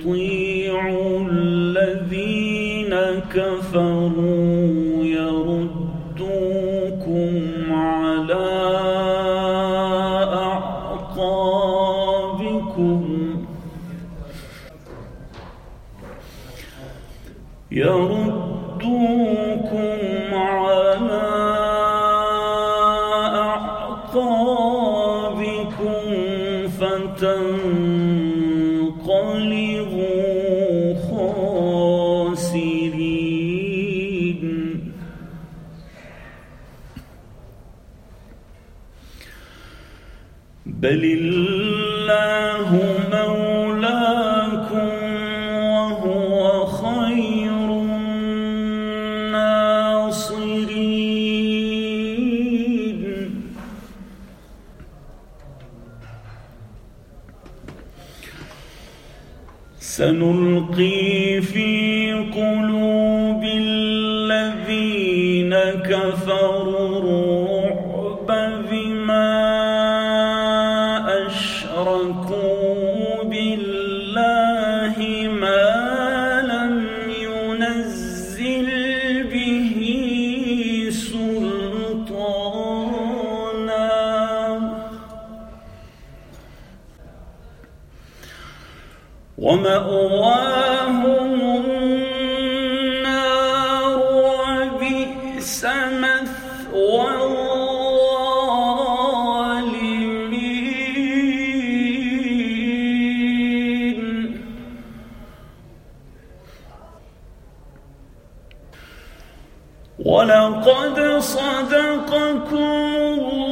تطيعوا الذين كفروا يردوكم على أعقابكم. يردوكم على أعقابكم. بل الله مولاكم وهو خير الناصرين. سنلقي في قلوب الذين كفروا ومأواهم النار وبئس مثوى الظالمين. ولقد صدقكم الله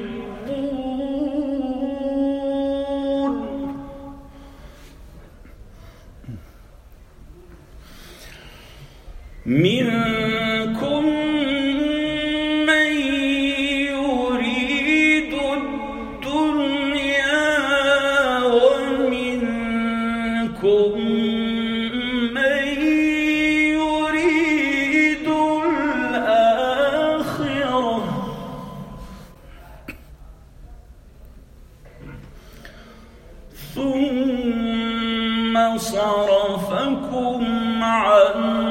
منكم من يريد الدنيا ومنكم من يريد الآخرة ثم صرفكم عنهم